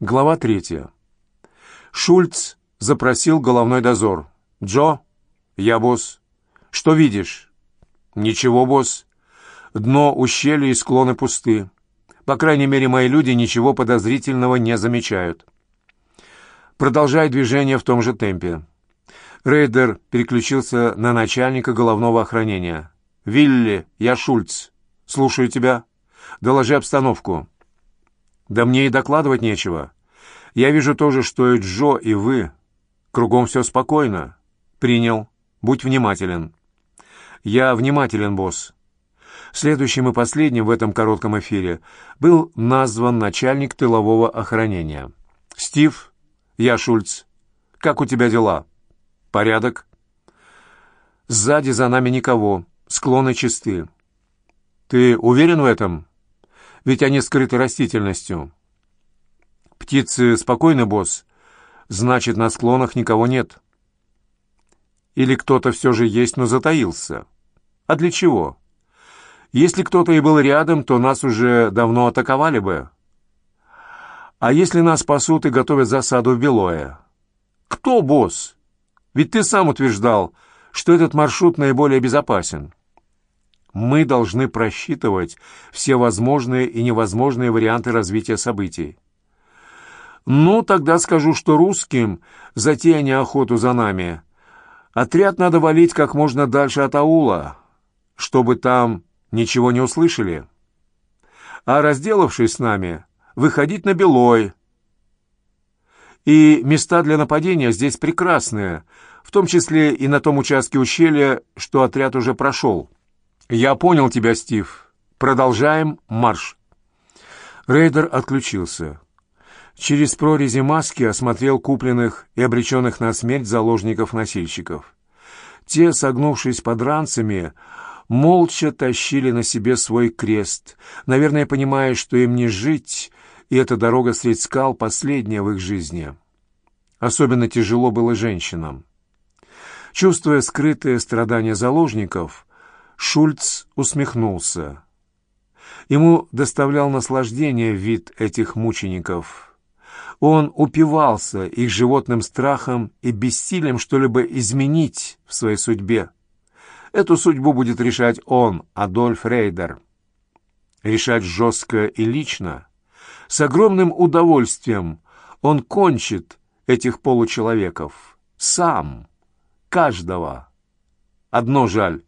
Глава третья. Шульц запросил головной дозор. «Джо?» «Я, босс». «Что видишь?» «Ничего, босс. Дно ущелья и склоны пусты. По крайней мере, мои люди ничего подозрительного не замечают». «Продолжай движение в том же темпе». Рейдер переключился на начальника головного охранения. «Вилли, я Шульц. Слушаю тебя. Доложи обстановку». «Да мне и докладывать нечего. Я вижу то же, что и Джо, и вы. Кругом все спокойно. Принял. Будь внимателен». «Я внимателен, босс». Следующим и последним в этом коротком эфире был назван начальник тылового охранения. «Стив, я Шульц. Как у тебя дела?» «Порядок». «Сзади за нами никого. Склоны чисты». «Ты уверен в этом?» Ведь они скрыты растительностью. Птицы спокойны, босс. Значит, на склонах никого нет. Или кто-то все же есть, но затаился. А для чего? Если кто-то и был рядом, то нас уже давно атаковали бы. А если нас пасут и готовят засаду в Белое? Кто босс? Ведь ты сам утверждал, что этот маршрут наиболее безопасен. Мы должны просчитывать все возможные и невозможные варианты развития событий. Ну, тогда скажу, что русским, затея охоту за нами, отряд надо валить как можно дальше от аула, чтобы там ничего не услышали. А разделавшись с нами, выходить на Белой. И места для нападения здесь прекрасные, в том числе и на том участке ущелья, что отряд уже прошел. «Я понял тебя, Стив. Продолжаем марш». Рейдер отключился. Через прорези маски осмотрел купленных и обреченных на смерть заложников-носильщиков. Те, согнувшись под ранцами, молча тащили на себе свой крест, наверное, понимая, что им не жить, и эта дорога средь скал последняя в их жизни. Особенно тяжело было женщинам. Чувствуя скрытые страдания заложников, Шульц усмехнулся. Ему доставлял наслаждение вид этих мучеников. Он упивался их животным страхом и бессилием что-либо изменить в своей судьбе. Эту судьбу будет решать он, Адольф Рейдер. Решать жестко и лично. С огромным удовольствием он кончит этих получеловеков. Сам. Каждого. Одно жаль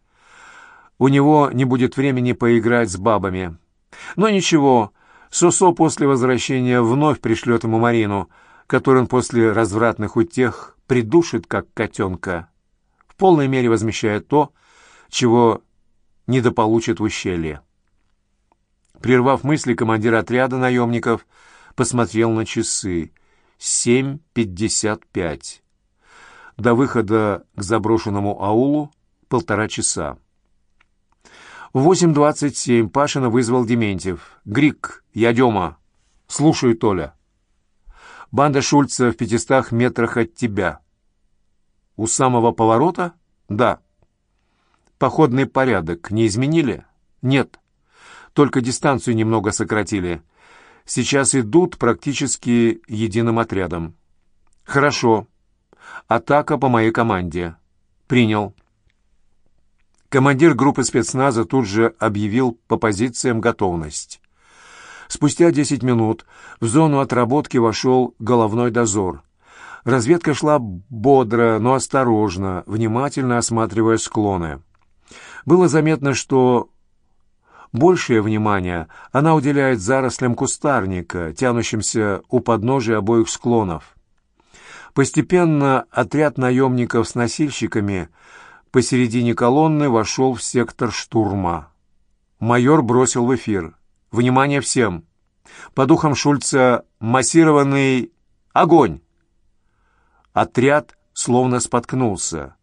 у него не будет времени поиграть с бабами. Но ничего, Сосо после возвращения вновь пришлет ему Марину, которую он после развратных утех придушит, как котенка, в полной мере возмещая то, чего недополучит в ущелье. Прервав мысли, командир отряда наемников посмотрел на часы. Семь пятьдесят пять. До выхода к заброшенному аулу полтора часа. В 8.27 Пашина вызвал Дементьев. «Грик, я Дема. Слушаю, Толя. Банда Шульца в пятистах метрах от тебя». «У самого поворота?» «Да». «Походный порядок не изменили?» «Нет. Только дистанцию немного сократили. Сейчас идут практически единым отрядом». «Хорошо. Атака по моей команде». «Принял». Командир группы спецназа тут же объявил по позициям готовность. Спустя 10 минут в зону отработки вошел головной дозор. Разведка шла бодро, но осторожно, внимательно осматривая склоны. Было заметно, что большее внимание она уделяет зарослям кустарника, тянущимся у подножия обоих склонов. Постепенно отряд наемников с носильщиками – посередине колонны вошел в сектор штурма. Майор бросил в эфир. «Внимание всем! По духам Шульца массированный огонь!» Отряд словно споткнулся.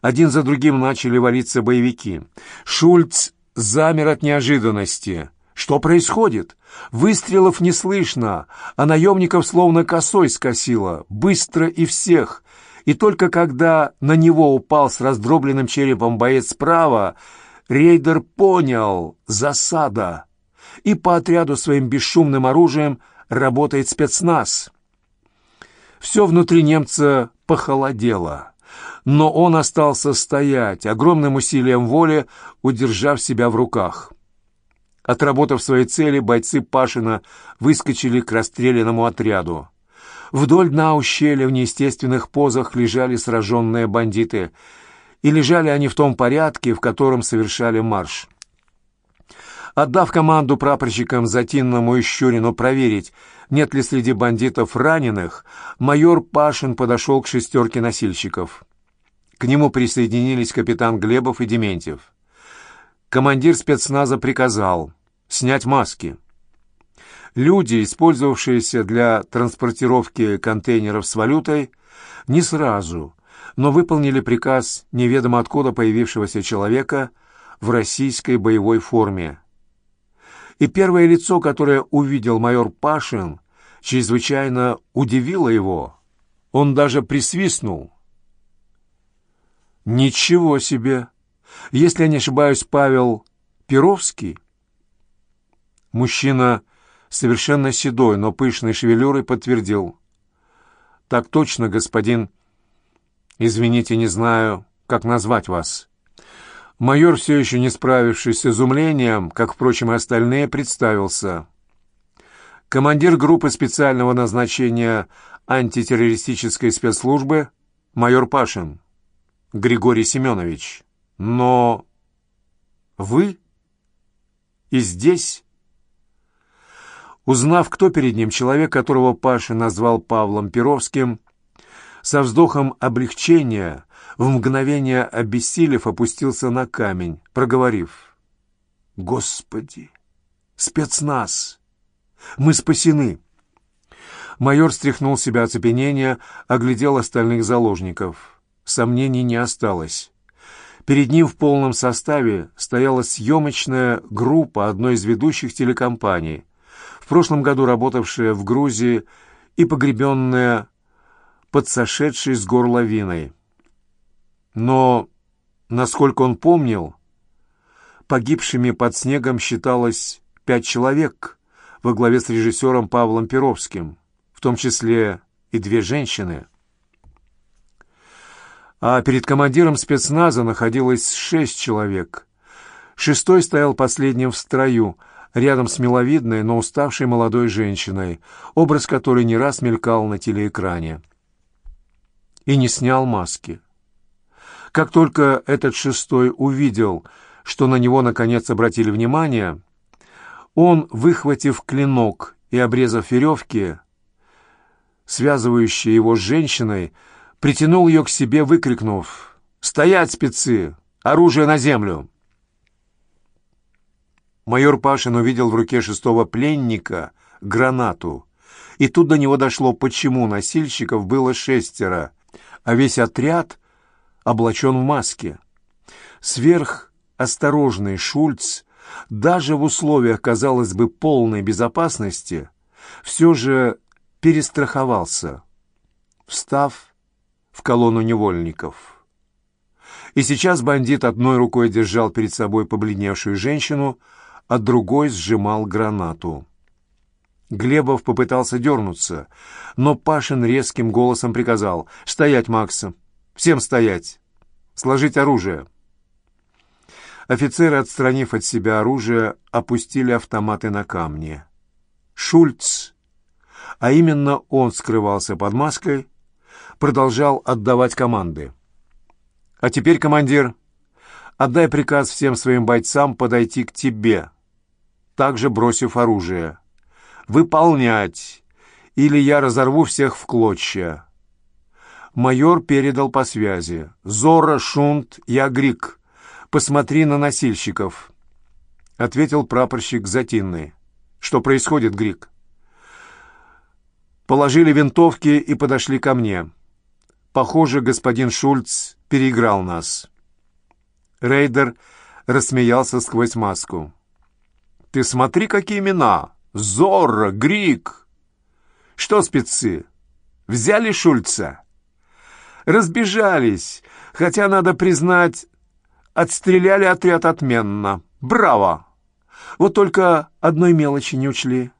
Один за другим начали валиться боевики. Шульц замер от неожиданности. Что происходит? Выстрелов не слышно, а наемников словно косой скосило. Быстро и всех и только когда на него упал с раздробленным черепом боец справа, рейдер понял — засада, и по отряду своим бесшумным оружием работает спецназ. Все внутри немца похолодело, но он остался стоять, огромным усилием воли удержав себя в руках. Отработав свои цели, бойцы Пашина выскочили к расстрелянному отряду. Вдоль дна ущелья в неестественных позах лежали сраженные бандиты, и лежали они в том порядке, в котором совершали марш. Отдав команду прапорщикам Затинному и Щурину проверить, нет ли среди бандитов раненых, майор Пашин подошел к шестерке носильщиков. К нему присоединились капитан Глебов и Дементьев. Командир спецназа приказал снять маски. Люди, использовавшиеся для транспортировки контейнеров с валютой, не сразу, но выполнили приказ неведомо откуда появившегося человека в российской боевой форме. И первое лицо, которое увидел майор Пашин, чрезвычайно удивило его. Он даже присвистнул. «Ничего себе! Если я не ошибаюсь, Павел Перовский?» Мужчина совершенно седой, но пышной шевелюрой подтвердил. «Так точно, господин. Извините, не знаю, как назвать вас». Майор, все еще не справившись с изумлением, как, впрочем, и остальные, представился. Командир группы специального назначения антитеррористической спецслужбы майор Пашин Григорий Семенович. Но вы и здесь... Узнав, кто перед ним, человек, которого Паша назвал Павлом Перовским, со вздохом облегчения в мгновение обессилев, опустился на камень, проговорив. «Господи! Спецназ! Мы спасены!» Майор стряхнул себя оцепенения, оглядел остальных заложников. Сомнений не осталось. Перед ним в полном составе стояла съемочная группа одной из ведущих телекомпаний, прошлом году работавшая в Грузии и погребенная под сошедшей с гор лавиной. Но, насколько он помнил, погибшими под снегом считалось пять человек во главе с режиссером Павлом Перовским, в том числе и две женщины. А перед командиром спецназа находилось шесть человек. Шестой стоял последним в строю, рядом с миловидной, но уставшей молодой женщиной, образ которой не раз мелькал на телеэкране. И не снял маски. Как только этот шестой увидел, что на него наконец обратили внимание, он, выхватив клинок и обрезав веревки, связывающие его с женщиной, притянул ее к себе, выкрикнув «Стоять, спецы! Оружие на землю!» Майор Пашин увидел в руке шестого пленника гранату, и тут до него дошло, почему носильщиков было шестеро, а весь отряд облачен в маске. Сверхосторожный Шульц, даже в условиях, казалось бы, полной безопасности, все же перестраховался, встав в колонну невольников. И сейчас бандит одной рукой держал перед собой побледневшую женщину, а другой сжимал гранату. Глебов попытался дернуться, но Пашин резким голосом приказал «Стоять, Макса! Всем стоять! Сложить оружие!» Офицеры, отстранив от себя оружие, опустили автоматы на камни. Шульц, а именно он скрывался под маской, продолжал отдавать команды. «А теперь, командир, отдай приказ всем своим бойцам подойти к тебе, также бросив оружие. Выполнять, или я разорву всех в клочья». Майор передал по связи. «Зора, Шунт, я Грик. Посмотри на носильщиков», — ответил прапорщик Затинный. «Что происходит, Грик?» Положили винтовки и подошли ко мне. Похоже, господин Шульц переиграл нас. Рейдер рассмеялся сквозь маску. «Ты смотри, какие имена! Зорро, Грик! Что, спецы, взяли Шульца?» Разбежались, хотя, надо признать, отстреляли отряд отменно. Браво! Вот только одной мелочи не учли.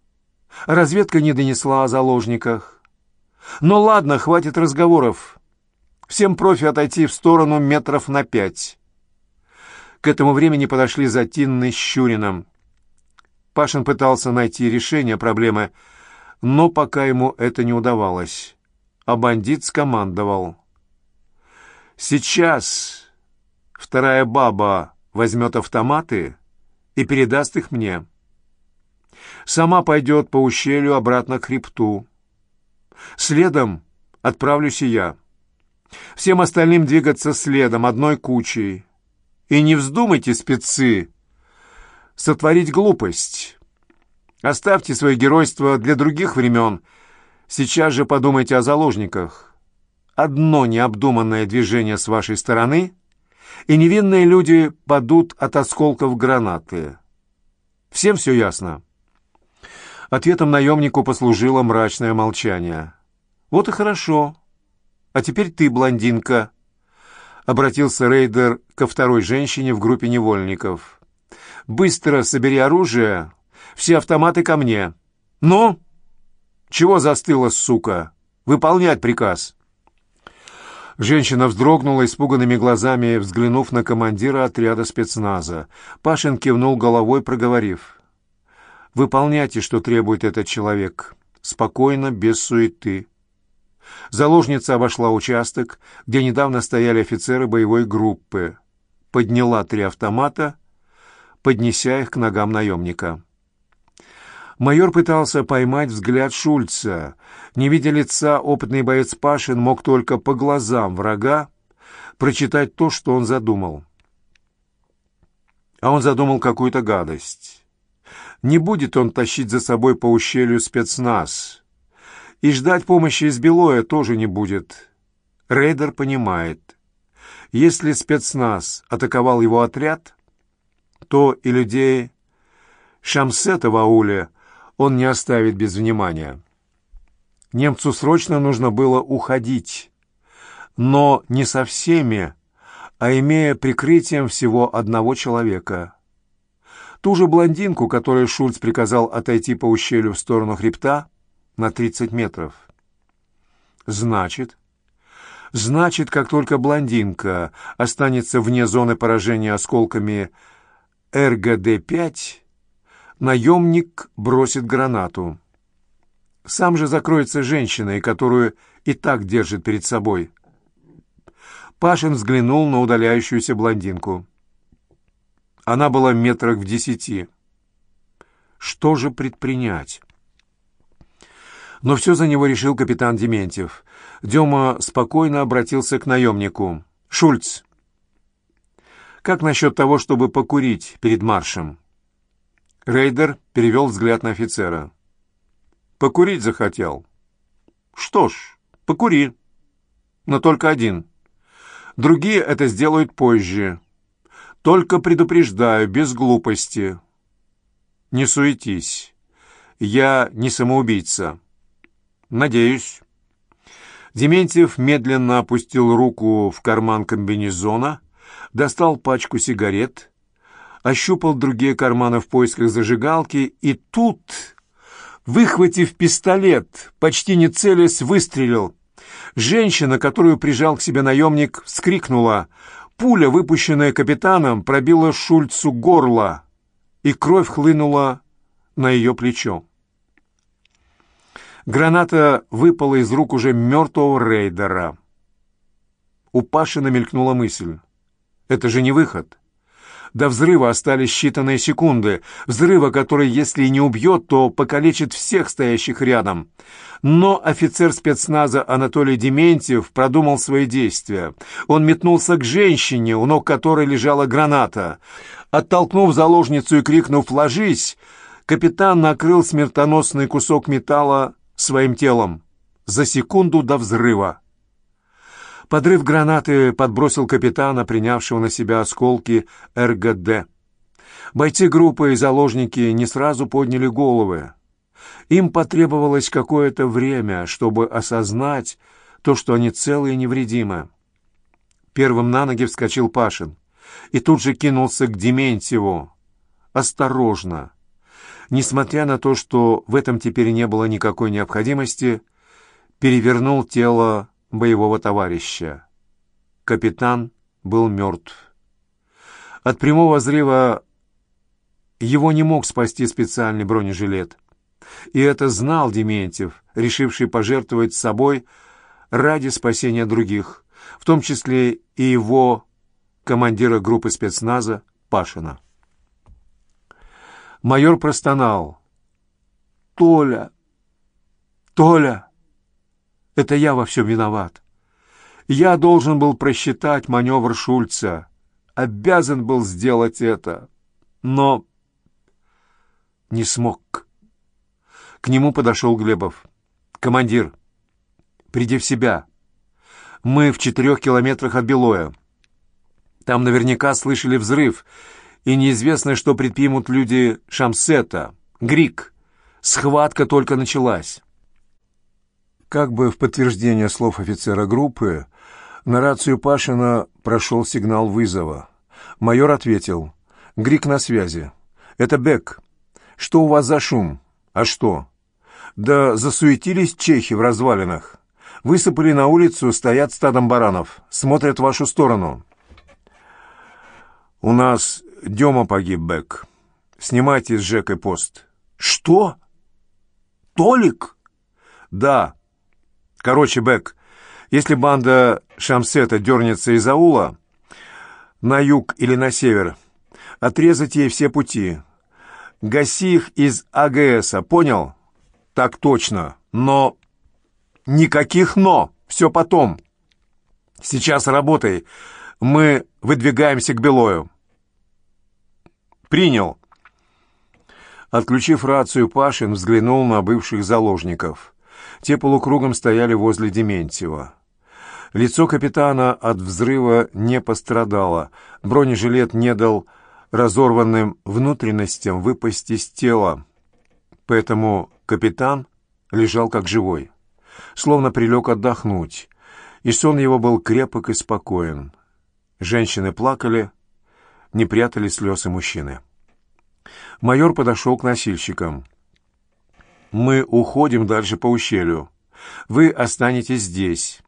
Разведка не донесла о заложниках. Ну ладно, хватит разговоров. Всем профи отойти в сторону метров на пять. К этому времени подошли Затинный с Щурином. Пашин пытался найти решение проблемы, но пока ему это не удавалось. А бандит скомандовал. «Сейчас вторая баба возьмет автоматы и передаст их мне. Сама пойдет по ущелью обратно к хребту. Следом отправлюсь и я. Всем остальным двигаться следом, одной кучей. И не вздумайте, спецы, сотворить глупость. Оставьте свое геройство для других времен. Сейчас же подумайте о заложниках. Одно необдуманное движение с вашей стороны, и невинные люди падут от осколков гранаты. Всем все ясно?» Ответом наемнику послужило мрачное молчание. «Вот и хорошо. А теперь ты, блондинка», — обратился рейдер ко второй женщине в группе невольников. «Быстро собери оружие, все автоматы ко мне. Ну? Чего застыла, сука? Выполнять приказ!» Женщина вздрогнула испуганными глазами, взглянув на командира отряда спецназа. Пашин кивнул головой, проговорив. Выполняйте, что требует этот человек. Спокойно, без суеты. Заложница обошла участок, где недавно стояли офицеры боевой группы. Подняла три автомата, поднеся их к ногам наемника. Майор пытался поймать взгляд Шульца. Не видя лица, опытный боец Пашин мог только по глазам врага прочитать то, что он задумал. А он задумал какую-то гадость. Не будет он тащить за собой по ущелью спецназ. И ждать помощи из Белоя тоже не будет. Рейдер понимает. Если спецназ атаковал его отряд, то и людей Шамсета в ауле он не оставит без внимания. Немцу срочно нужно было уходить, но не со всеми, а имея прикрытием всего одного человека — Ту же блондинку, которой Шульц приказал отойти по ущелью в сторону хребта на 30 метров. Значит, значит, как только блондинка останется вне зоны поражения осколками РГД-5, наемник бросит гранату. Сам же закроется женщиной, которую и так держит перед собой. Пашин взглянул на удаляющуюся блондинку. Она была метрах в десяти. Что же предпринять? Но все за него решил капитан Дементьев. Дема спокойно обратился к наемнику. «Шульц, как насчет того, чтобы покурить перед маршем?» Рейдер перевел взгляд на офицера. «Покурить захотел?» «Что ж, покури. Но только один. Другие это сделают позже. Только предупреждаю, без глупости. Не суетись. Я не самоубийца. Надеюсь. Дементьев медленно опустил руку в карман комбинезона, достал пачку сигарет, ощупал другие карманы в поисках зажигалки и тут, выхватив пистолет, почти не целясь, выстрелил. Женщина, которую прижал к себе наемник, вскрикнула — Пуля, выпущенная капитаном, пробила Шульцу горло, и кровь хлынула на ее плечо. Граната выпала из рук уже мертвого рейдера. У Пашина мелькнула мысль. «Это же не выход. До взрыва остались считанные секунды. Взрыва, который, если и не убьет, то покалечит всех стоящих рядом. Но офицер спецназа Анатолий Дементьев продумал свои действия. Он метнулся к женщине, у ног которой лежала граната. Оттолкнув заложницу и крикнув «Ложись!», капитан накрыл смертоносный кусок металла своим телом за секунду до взрыва. Подрыв гранаты подбросил капитана, принявшего на себя осколки РГД. Бойцы группы и заложники не сразу подняли головы. Им потребовалось какое-то время, чтобы осознать то, что они целы и невредимы. Первым на ноги вскочил Пашин и тут же кинулся к Дементьеву. Осторожно, несмотря на то, что в этом теперь не было никакой необходимости, перевернул тело боевого товарища. Капитан был мертв. От прямого взрыва его не мог спасти специальный бронежилет. И это знал Дементьев, решивший пожертвовать собой ради спасения других, в том числе и его командира группы спецназа Пашина. Майор простонал. «Толя! Толя! Это я во всем виноват. Я должен был просчитать маневр Шульца. Обязан был сделать это. Но не смог». К нему подошел Глебов. «Командир, приди в себя. Мы в четырех километрах от Белоя. Там наверняка слышали взрыв, и неизвестно, что предпримут люди Шамсета, Грик. Схватка только началась». Как бы в подтверждение слов офицера группы, на рацию Пашина прошел сигнал вызова. Майор ответил. «Грик на связи. Это Бек. Что у вас за шум? А что?» Да засуетились чехи в развалинах. Высыпали на улицу, стоят стадом баранов, смотрят в вашу сторону. У нас Дема погиб, Бэк. Снимайте с Жекой пост. Что? Толик? Да. Короче, Бэк, если банда Шамсета дернется из аула, на юг или на север, отрезать ей все пути. Гаси их из АГСа, понял? «Так точно. Но...» «Никаких «но». Все потом. Сейчас работай. Мы выдвигаемся к Белою». «Принял». Отключив рацию, Пашин взглянул на бывших заложников. Те полукругом стояли возле Дементьева. Лицо капитана от взрыва не пострадало. Бронежилет не дал разорванным внутренностям выпасть из тела. Поэтому Капитан лежал как живой, словно прилег отдохнуть, и сон его был крепок и спокоен. Женщины плакали, не прятали слез и мужчины. Майор подошел к носильщикам. «Мы уходим дальше по ущелью. Вы останетесь здесь.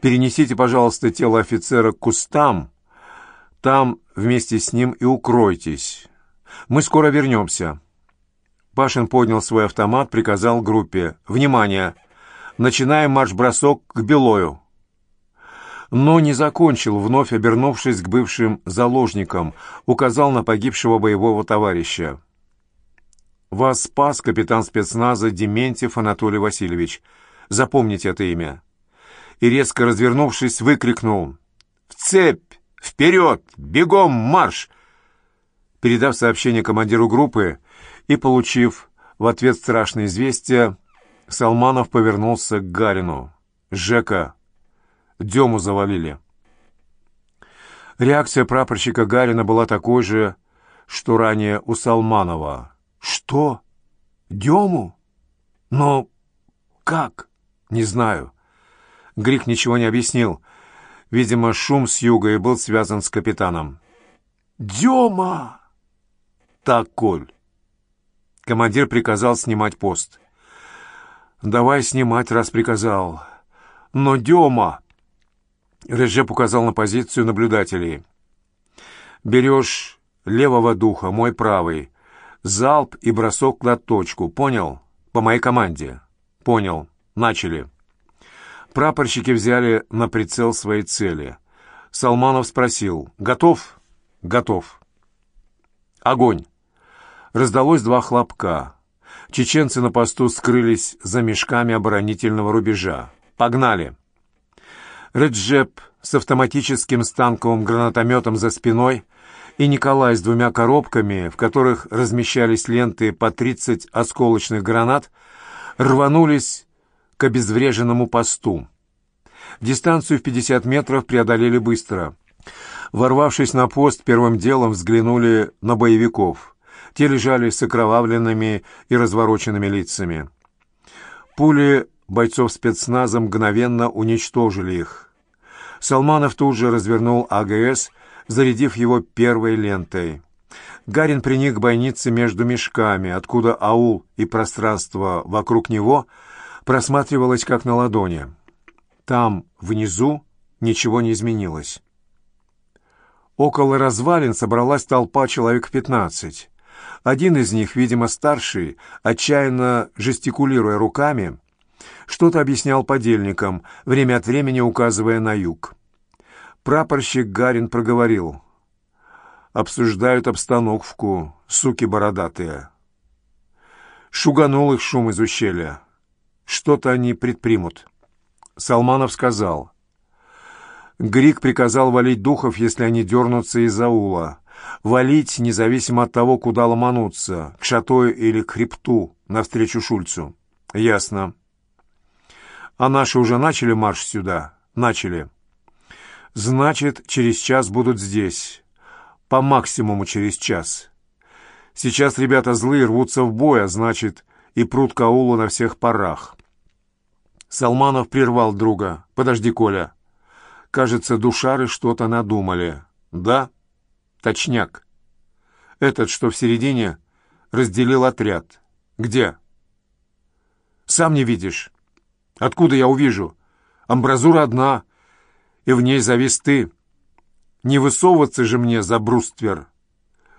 Перенесите, пожалуйста, тело офицера к кустам. Там вместе с ним и укройтесь. Мы скоро вернемся». Пашин поднял свой автомат, приказал группе. «Внимание! Начинаем марш-бросок к Белою!» Но не закончил, вновь обернувшись к бывшим заложникам, указал на погибшего боевого товарища. «Вас спас капитан спецназа Дементьев Анатолий Васильевич. Запомните это имя». И резко развернувшись, выкрикнул «В цепь! Вперед! Бегом марш!» Передав сообщение командиру группы, и, получив в ответ страшное известие, Салманов повернулся к Гарину. «Жека, Дему завалили». Реакция прапорщика Гарина была такой же, что ранее у Салманова. «Что? Дему? Но как? Не знаю». Грик ничего не объяснил. Видимо, шум с юга и был связан с капитаном. «Дема!» «Так, Коль, Командир приказал снимать пост. «Давай снимать, раз приказал. Но Дема...» Реджеп указал на позицию наблюдателей. «Берешь левого духа, мой правый. Залп и бросок на точку. Понял? По моей команде». «Понял. Начали». Прапорщики взяли на прицел свои цели. Салманов спросил. «Готов?» «Готов». «Огонь!» Раздалось два хлопка. Чеченцы на посту скрылись за мешками оборонительного рубежа. «Погнали!» Реджеп с автоматическим станковым гранатометом за спиной и Николай с двумя коробками, в которых размещались ленты по 30 осколочных гранат, рванулись к обезвреженному посту. Дистанцию в 50 метров преодолели быстро. Ворвавшись на пост, первым делом взглянули на боевиков. Те лежали с окровавленными и развороченными лицами. Пули бойцов спецназа мгновенно уничтожили их. Салманов тут же развернул АГС, зарядив его первой лентой. Гарин приник к бойнице между мешками, откуда аул и пространство вокруг него просматривалось как на ладони. Там, внизу, ничего не изменилось. Около развалин собралась толпа человек пятнадцать. Один из них, видимо, старший, отчаянно жестикулируя руками, что-то объяснял подельникам, время от времени указывая на юг. Прапорщик Гарин проговорил. «Обсуждают обстановку, суки бородатые». Шуганул их шум из ущелья. Что-то они предпримут. Салманов сказал. Грик приказал валить духов, если они дернутся из аула. Валить, независимо от того, куда ломануться, к шатою или к хребту, навстречу Шульцу. Ясно. А наши уже начали марш сюда? Начали. Значит, через час будут здесь. По максимуму через час. Сейчас ребята злые рвутся в бой, а значит, и прут к аулу на всех парах. Салманов прервал друга. «Подожди, Коля. Кажется, душары что-то надумали. Да? Точняк. Этот, что в середине, разделил отряд. Где? Сам не видишь. Откуда я увижу? Амбразура одна, и в ней завис ты. Не высовываться же мне за бруствер.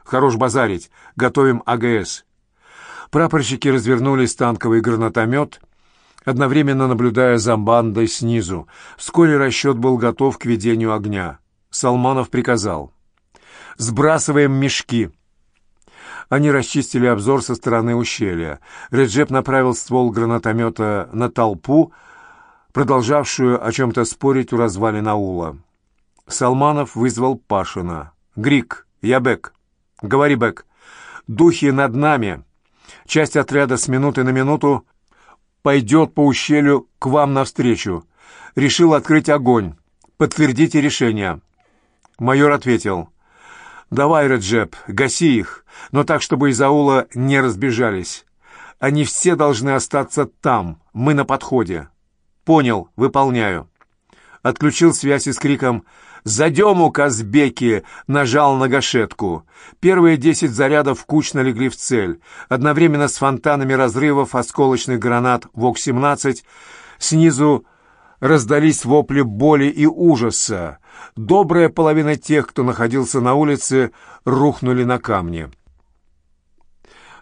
Хорош базарить. Готовим АГС. Прапорщики развернули танковый гранатомет — одновременно наблюдая за бандой снизу. Вскоре расчет был готов к ведению огня. Салманов приказал. «Сбрасываем мешки». Они расчистили обзор со стороны ущелья. Реджеп направил ствол гранатомета на толпу, продолжавшую о чем-то спорить у развалин аула. Салманов вызвал Пашина. «Грик, я Бек. Говори, Бек. Духи над нами. Часть отряда с минуты на минуту пойдет по ущелью к вам навстречу. Решил открыть огонь. Подтвердите решение». Майор ответил. «Давай, Реджеп, гаси их, но так, чтобы из аула не разбежались. Они все должны остаться там, мы на подходе». «Понял, выполняю». Отключил связь и с криком «Задем у Казбеки!» нажал на гашетку. Первые десять зарядов кучно легли в цель. Одновременно с фонтанами разрывов осколочных гранат ВОК-17 снизу раздались вопли боли и ужаса. Добрая половина тех, кто находился на улице, рухнули на камни.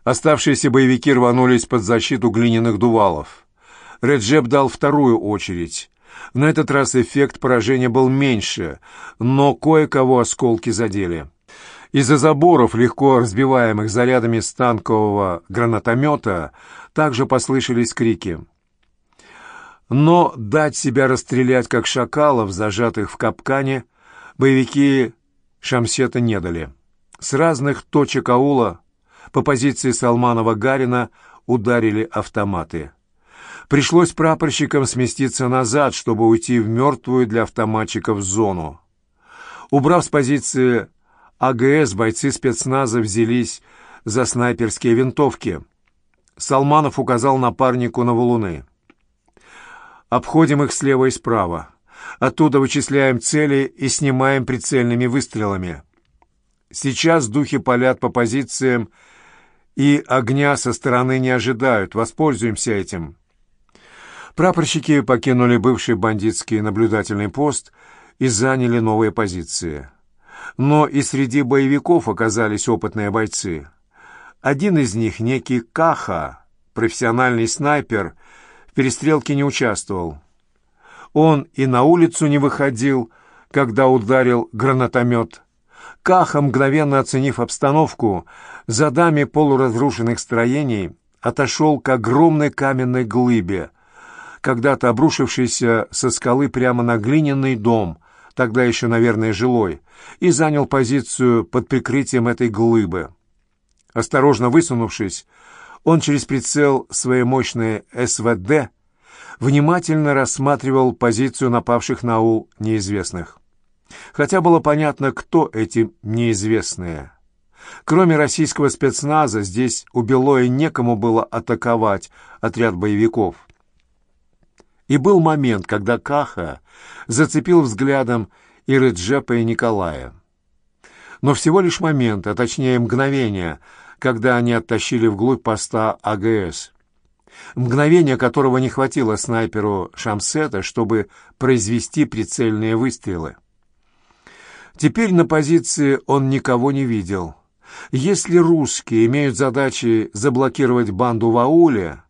Оставшиеся боевики рванулись под защиту глиняных дувалов. Реджеп дал вторую очередь. На этот раз эффект поражения был меньше, но кое-кого осколки задели. Из-за заборов, легко разбиваемых зарядами станкового гранатомета, также послышались крики. Но дать себя расстрелять, как шакалов, зажатых в капкане, боевики Шамсета не дали. С разных точек аула по позиции Салманова-Гарина ударили автоматы. Пришлось прапорщикам сместиться назад, чтобы уйти в мертвую для автоматчиков зону. Убрав с позиции АГС, бойцы спецназа взялись за снайперские винтовки. Салманов указал напарнику на валуны. «Обходим их слева и справа. Оттуда вычисляем цели и снимаем прицельными выстрелами. Сейчас духи палят по позициям, и огня со стороны не ожидают. Воспользуемся этим». Прапорщики покинули бывший бандитский наблюдательный пост и заняли новые позиции. Но и среди боевиков оказались опытные бойцы. Один из них, некий Каха, профессиональный снайпер, перестрелке не участвовал. Он и на улицу не выходил, когда ударил гранатомет. Каха, мгновенно оценив обстановку, за дами полуразрушенных строений отошел к огромной каменной глыбе, когда-то обрушившийся со скалы прямо на глиняный дом, тогда еще, наверное, жилой, и занял позицию под прикрытием этой глыбы. Осторожно высунувшись, он через прицел своей мощной СВД внимательно рассматривал позицию напавших на ул неизвестных. Хотя было понятно, кто эти неизвестные. Кроме российского спецназа, здесь у Белоя некому было атаковать отряд боевиков. И был момент, когда Каха зацепил взглядом и Реджепа, и Николая. Но всего лишь момент, а точнее мгновение, когда они оттащили вглубь поста АГС. Мгновение которого не хватило снайперу Шамсета, чтобы произвести прицельные выстрелы. Теперь на позиции он никого не видел. Если русские имеют задачи заблокировать банду в ауле,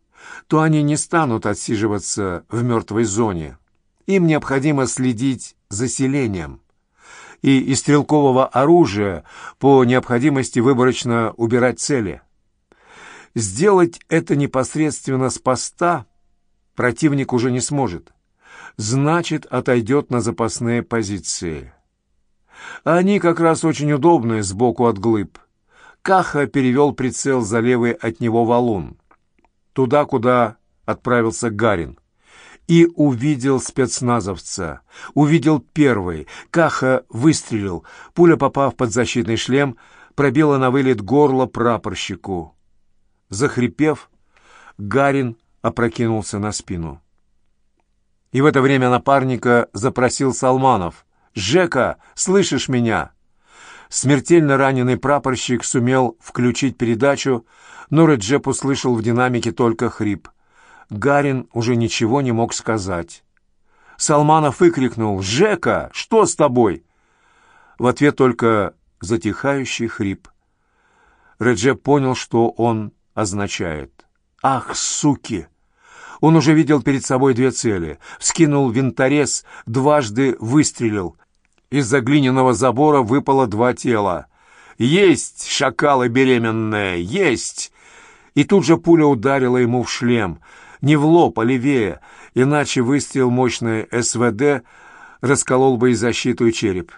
то они не станут отсиживаться в мертвой зоне. Им необходимо следить за селением и из стрелкового оружия по необходимости выборочно убирать цели. Сделать это непосредственно с поста противник уже не сможет. Значит, отойдет на запасные позиции. Они как раз очень удобные сбоку от глыб. Каха перевел прицел за левый от него валун. Туда, куда отправился Гарин и увидел спецназовца. Увидел первый. Каха выстрелил. Пуля, попав под защитный шлем, пробила на вылет горло прапорщику. Захрипев, Гарин опрокинулся на спину. И в это время напарника запросил Салманов. «Жека, слышишь меня?» Смертельно раненый прапорщик сумел включить передачу, но Реджеп услышал в динамике только хрип — Гарин уже ничего не мог сказать. Салманов выкрикнул «Жека, что с тобой?» В ответ только затихающий хрип. Реджеп понял, что он означает. «Ах, суки!» Он уже видел перед собой две цели. Вскинул винторез, дважды выстрелил. Из-за глиняного забора выпало два тела. «Есть, шакалы беременные, есть!» И тут же пуля ударила ему в шлем — не в лоб, а левее, иначе выстрел мощной СВД расколол бы и защиту, и череп.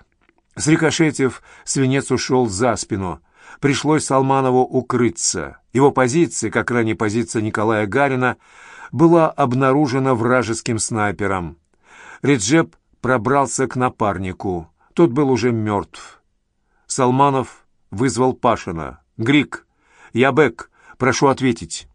Срикошетив, свинец ушел за спину. Пришлось Салманову укрыться. Его позиция, как ранее позиция Николая Гарина, была обнаружена вражеским снайпером. Реджеп пробрался к напарнику. Тот был уже мертв. Салманов вызвал Пашина. «Грик, я Бек, прошу ответить».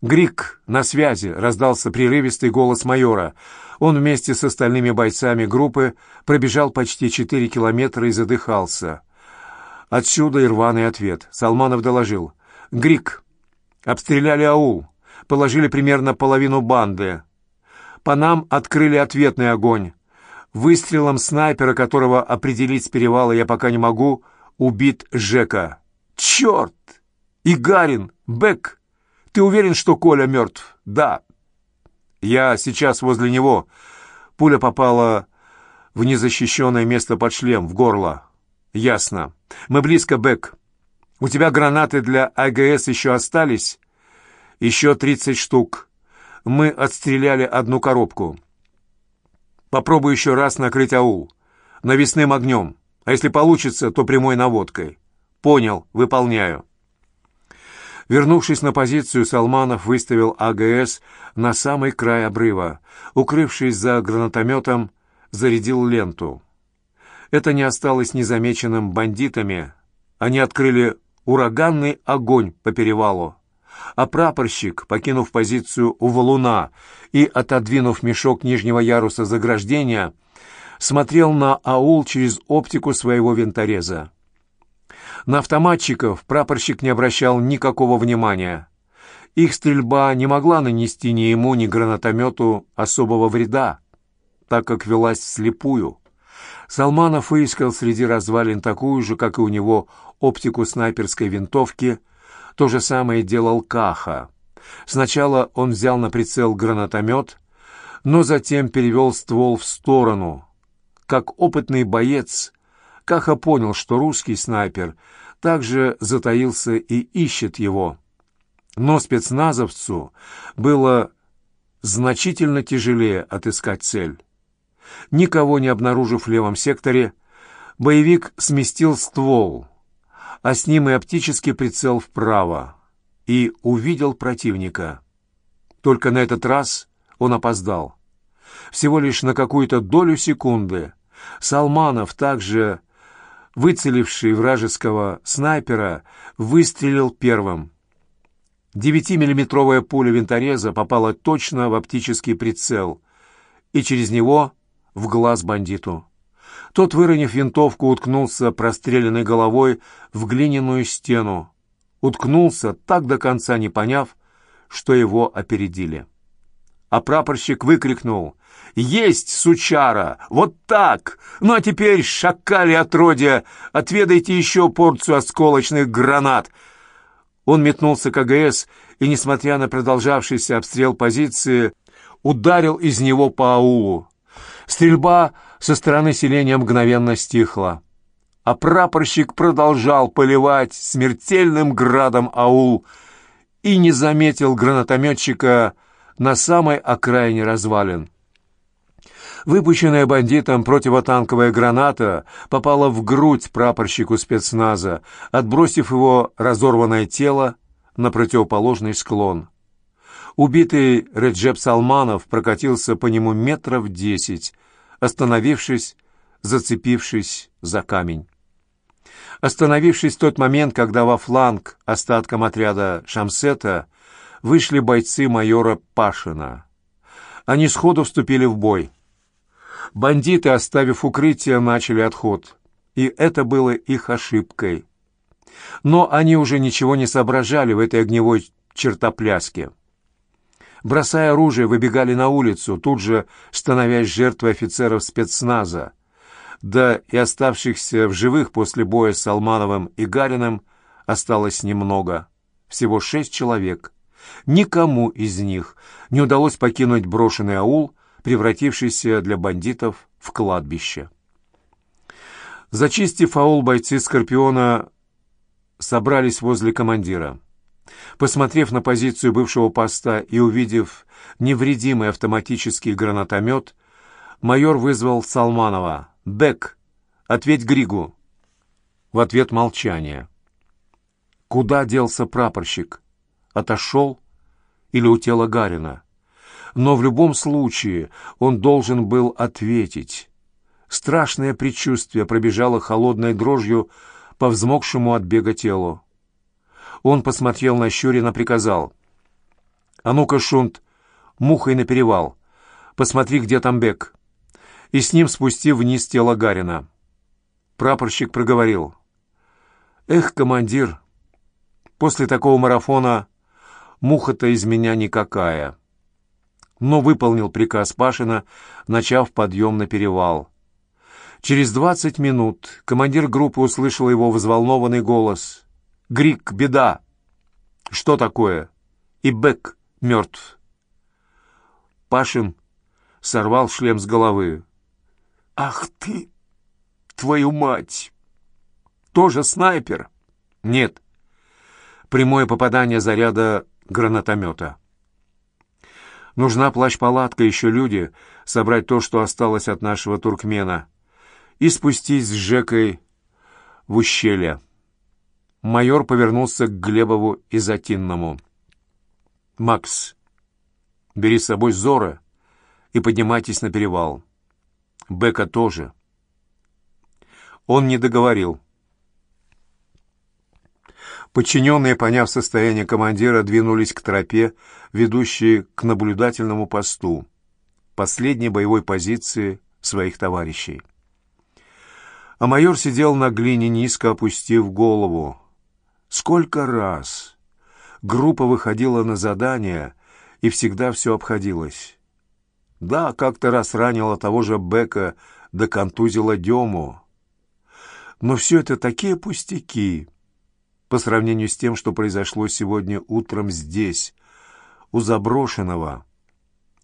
«Грик, на связи!» — раздался прерывистый голос майора. Он вместе с остальными бойцами группы пробежал почти четыре километра и задыхался. Отсюда и рваный ответ. Салманов доложил. «Грик, обстреляли аул, положили примерно половину банды. По нам открыли ответный огонь. Выстрелом снайпера, которого определить с перевала я пока не могу, убит Жека. Черт! И Гарин, Бек!» Ты уверен, что Коля мертв? Да. Я сейчас возле него. Пуля попала в незащищенное место под шлем, в горло. Ясно. Мы близко, Бэк. У тебя гранаты для АГС еще остались? Еще тридцать штук. Мы отстреляли одну коробку. Попробуй еще раз накрыть аул. Навесным огнем. А если получится, то прямой наводкой. Понял, выполняю. Вернувшись на позицию, Салманов выставил АГС на самый край обрыва. Укрывшись за гранатометом, зарядил ленту. Это не осталось незамеченным бандитами. Они открыли ураганный огонь по перевалу. А прапорщик, покинув позицию у валуна и отодвинув мешок нижнего яруса заграждения, смотрел на аул через оптику своего винтореза. На автоматчиков прапорщик не обращал никакого внимания. Их стрельба не могла нанести ни ему, ни гранатомету особого вреда, так как велась вслепую. Салманов выискал среди развалин такую же, как и у него, оптику снайперской винтовки. То же самое делал Каха. Сначала он взял на прицел гранатомет, но затем перевел ствол в сторону. Как опытный боец, Каха понял, что русский снайпер также затаился и ищет его. Но спецназовцу было значительно тяжелее отыскать цель. Никого не обнаружив в левом секторе, боевик сместил ствол, а с ним и оптический прицел вправо, и увидел противника. Только на этот раз он опоздал. Всего лишь на какую-то долю секунды Салманов также выцеливший вражеского снайпера, выстрелил первым. Девятимиллиметровая пуля винтореза попала точно в оптический прицел и через него в глаз бандиту. Тот, выронив винтовку, уткнулся простреленной головой в глиняную стену. Уткнулся, так до конца не поняв, что его опередили. А прапорщик выкрикнул «Есть, сучара! Вот так! Ну а теперь, шакали отродья, отведайте еще порцию осколочных гранат!» Он метнулся к АГС и, несмотря на продолжавшийся обстрел позиции, ударил из него по аулу. Стрельба со стороны селения мгновенно стихла, а прапорщик продолжал поливать смертельным градом аул и не заметил гранатометчика на самой окраине развалин. Выпущенная бандитом противотанковая граната попала в грудь прапорщику спецназа, отбросив его разорванное тело на противоположный склон. Убитый Реджеп Салманов прокатился по нему метров десять, остановившись, зацепившись за камень. Остановившись в тот момент, когда во фланг остаткам отряда Шамсета вышли бойцы майора Пашина. Они сходу вступили в бой. Бандиты, оставив укрытие, начали отход. И это было их ошибкой. Но они уже ничего не соображали в этой огневой чертопляске бросая оружие, выбегали на улицу, тут же становясь жертвой офицеров спецназа. Да и оставшихся в живых после боя с Салмановым и Гариным осталось немного. Всего шесть человек. Никому из них не удалось покинуть брошенный аул, превратившийся для бандитов в кладбище. Зачистив аул, бойцы «Скорпиона» собрались возле командира. Посмотрев на позицию бывшего поста и увидев невредимый автоматический гранатомет, майор вызвал Салманова. «Бек, ответь Григу!» В ответ молчание. Куда делся прапорщик? Отошел или у тела Гарина? Но в любом случае он должен был ответить. Страшное предчувствие пробежало холодной дрожью по взмокшему от бега телу. Он посмотрел на Щурина, приказал. «А ну-ка, Шунт, мухой на перевал. Посмотри, где там Бек». И с ним спусти вниз тело Гарина. Прапорщик проговорил. «Эх, командир, после такого марафона муха-то из меня никакая». Но выполнил приказ Пашина, начав подъем на перевал. Через двадцать минут командир группы услышал его взволнованный голос. Грик, беда!» «Что такое?» «И Бек мертв». Пашин сорвал шлем с головы. «Ах ты! Твою мать! Тоже снайпер?» «Нет. Прямое попадание заряда гранатомета». «Нужна плащ-палатка, еще люди, собрать то, что осталось от нашего туркмена, и спустись с Жекой в ущелье». Майор повернулся к Глебову и Затинному. «Макс, бери с собой Зора и поднимайтесь на перевал. Бека тоже». Он не договорил. Подчиненные, поняв состояние командира, двинулись к тропе, ведущей к наблюдательному посту, последней боевой позиции своих товарищей. А майор сидел на глине, низко опустив голову, Сколько раз группа выходила на задание, и всегда все обходилось. Да, как-то раз ранила того же Бека, да контузила Дему. Но все это такие пустяки по сравнению с тем, что произошло сегодня утром здесь, у заброшенного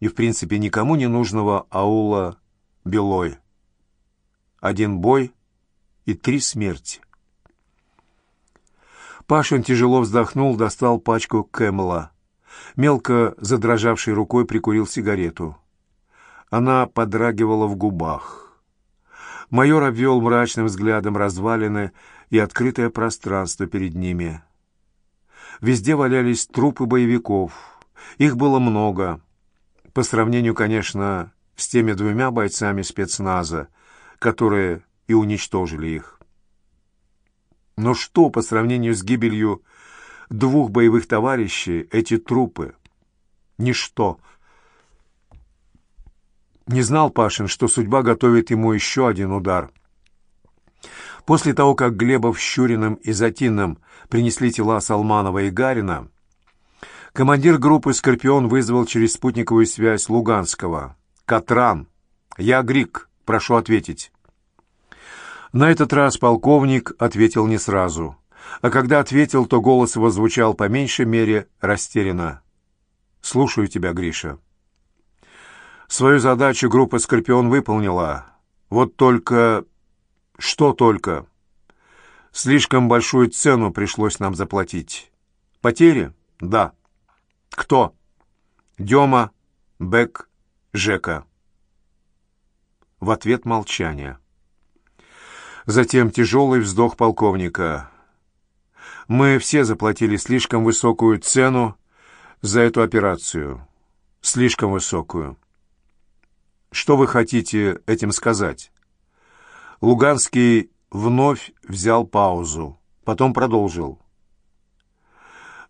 и, в принципе, никому не нужного аула Белой. Один бой и три смерти. Пашин тяжело вздохнул, достал пачку Кэмела. Мелко задрожавшей рукой прикурил сигарету. Она подрагивала в губах. Майор обвел мрачным взглядом развалины и открытое пространство перед ними. Везде валялись трупы боевиков. Их было много. По сравнению, конечно, с теми двумя бойцами спецназа, которые и уничтожили их. Но что по сравнению с гибелью двух боевых товарищей эти трупы? Ничто. Не знал Пашин, что судьба готовит ему еще один удар. После того, как Глебов Щуриным и Затиным принесли тела Салманова и Гарина, командир группы «Скорпион» вызвал через спутниковую связь Луганского. «Катран! Я Грик, прошу ответить». На этот раз полковник ответил не сразу, а когда ответил, то голос его звучал по меньшей мере растерянно. «Слушаю тебя, Гриша». Свою задачу группа «Скорпион» выполнила. Вот только... Что только? Слишком большую цену пришлось нам заплатить. Потери? Да. Кто? Дема, Бек, Жека. В ответ молчание. Затем тяжелый вздох полковника. Мы все заплатили слишком высокую цену за эту операцию. Слишком высокую. Что вы хотите этим сказать? Луганский вновь взял паузу, потом продолжил.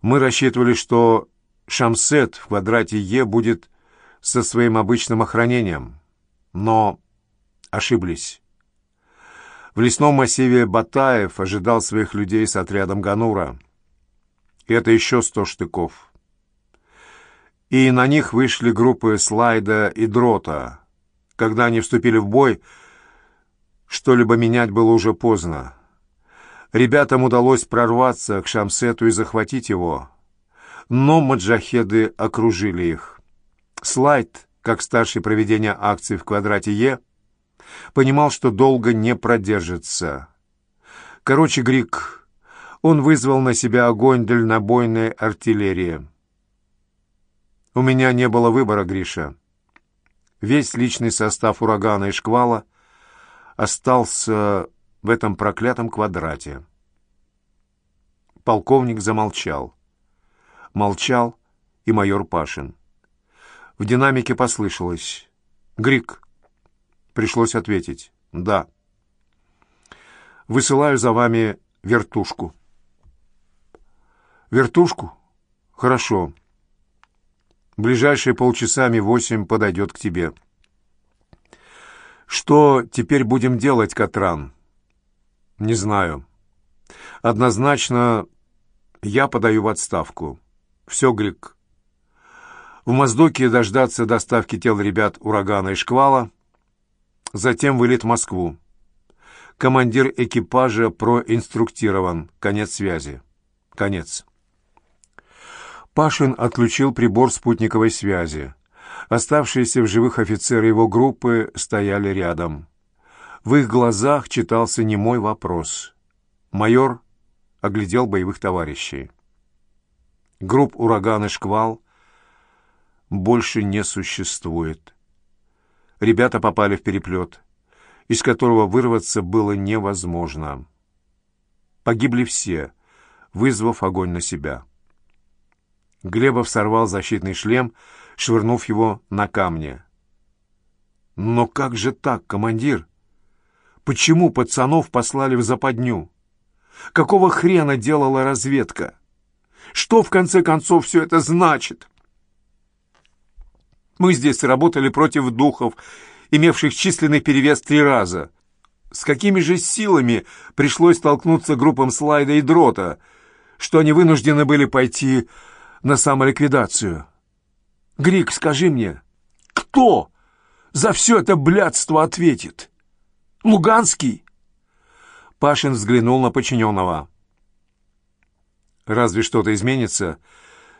Мы рассчитывали, что Шамсет в квадрате Е будет со своим обычным охранением, но ошиблись. В лесном массиве Батаев ожидал своих людей с отрядом Ганура. Это еще сто штыков. И на них вышли группы Слайда и Дрота — когда они вступили в бой, что-либо менять было уже поздно. Ребятам удалось прорваться к Шамсету и захватить его, но маджахеды окружили их. Слайд, как старший проведения акций в квадрате Е, понимал, что долго не продержится. Короче, Грик, он вызвал на себя огонь дальнобойной артиллерии. «У меня не было выбора, Гриша весь личный состав урагана и шквала остался в этом проклятом квадрате. Полковник замолчал. Молчал и майор Пашин. В динамике послышалось «Грик». Пришлось ответить «Да». «Высылаю за вами вертушку». «Вертушку? Хорошо. Ближайшие полчаса Ми-8 подойдет к тебе. Что теперь будем делать, Катран? Не знаю. Однозначно я подаю в отставку. Все, Глик. В Моздоке дождаться доставки тел ребят урагана и шквала, затем вылет в Москву. Командир экипажа проинструктирован. Конец связи. Конец. Пашин отключил прибор спутниковой связи. Оставшиеся в живых офицеры его группы стояли рядом. В их глазах читался немой вопрос. Майор оглядел боевых товарищей. Групп «Ураган» и «Шквал» больше не существует. Ребята попали в переплет, из которого вырваться было невозможно. Погибли все, вызвав огонь на себя. Глебов сорвал защитный шлем, швырнув его на камни. «Но как же так, командир? Почему пацанов послали в западню? Какого хрена делала разведка? Что, в конце концов, все это значит?» Мы здесь работали против духов, имевших численный перевес три раза. С какими же силами пришлось столкнуться группам Слайда и Дрота, что они вынуждены были пойти на самоликвидацию. Грик, скажи мне, кто за все это блядство ответит? Луганский? Пашин взглянул на подчиненного. Разве что-то изменится,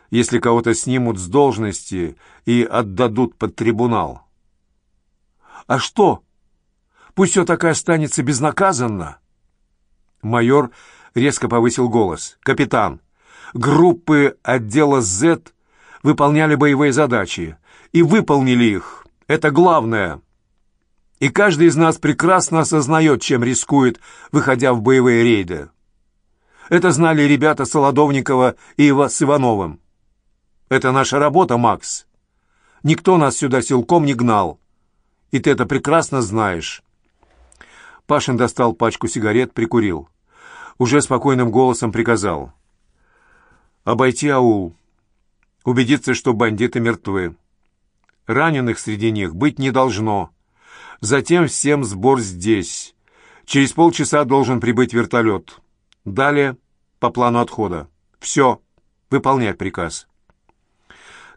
если кого-то снимут с должности и отдадут под трибунал. А что? Пусть все так и останется безнаказанно. Майор резко повысил голос. «Капитан, группы отдела Z выполняли боевые задачи. И выполнили их. Это главное. И каждый из нас прекрасно осознает, чем рискует, выходя в боевые рейды. Это знали ребята Солодовникова и с Ивановым. Это наша работа, Макс. Никто нас сюда силком не гнал. И ты это прекрасно знаешь. Пашин достал пачку сигарет, прикурил. Уже спокойным голосом приказал — обойти аул, убедиться, что бандиты мертвы. Раненых среди них быть не должно. Затем всем сбор здесь. Через полчаса должен прибыть вертолет. Далее по плану отхода. Все. Выполнять приказ.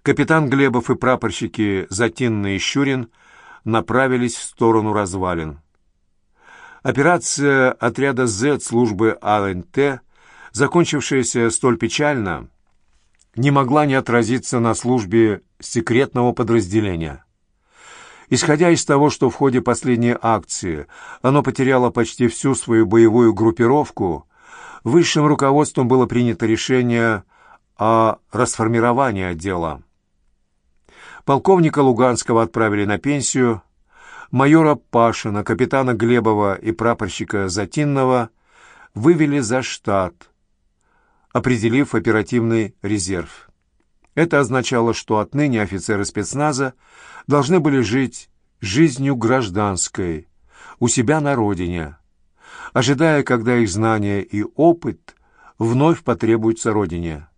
Капитан Глебов и прапорщики Затинный и Щурин направились в сторону развалин. Операция отряда Z службы АНТ, закончившаяся столь печально, не могла не отразиться на службе секретного подразделения. Исходя из того, что в ходе последней акции оно потеряло почти всю свою боевую группировку, высшим руководством было принято решение о расформировании отдела. Полковника Луганского отправили на пенсию, майора Пашина, капитана Глебова и прапорщика Затинного вывели за штат, определив оперативный резерв. Это означало, что отныне офицеры спецназа должны были жить жизнью гражданской, у себя на родине, ожидая, когда их знания и опыт вновь потребуются родине,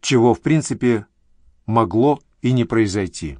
чего, в принципе, могло и не произойти.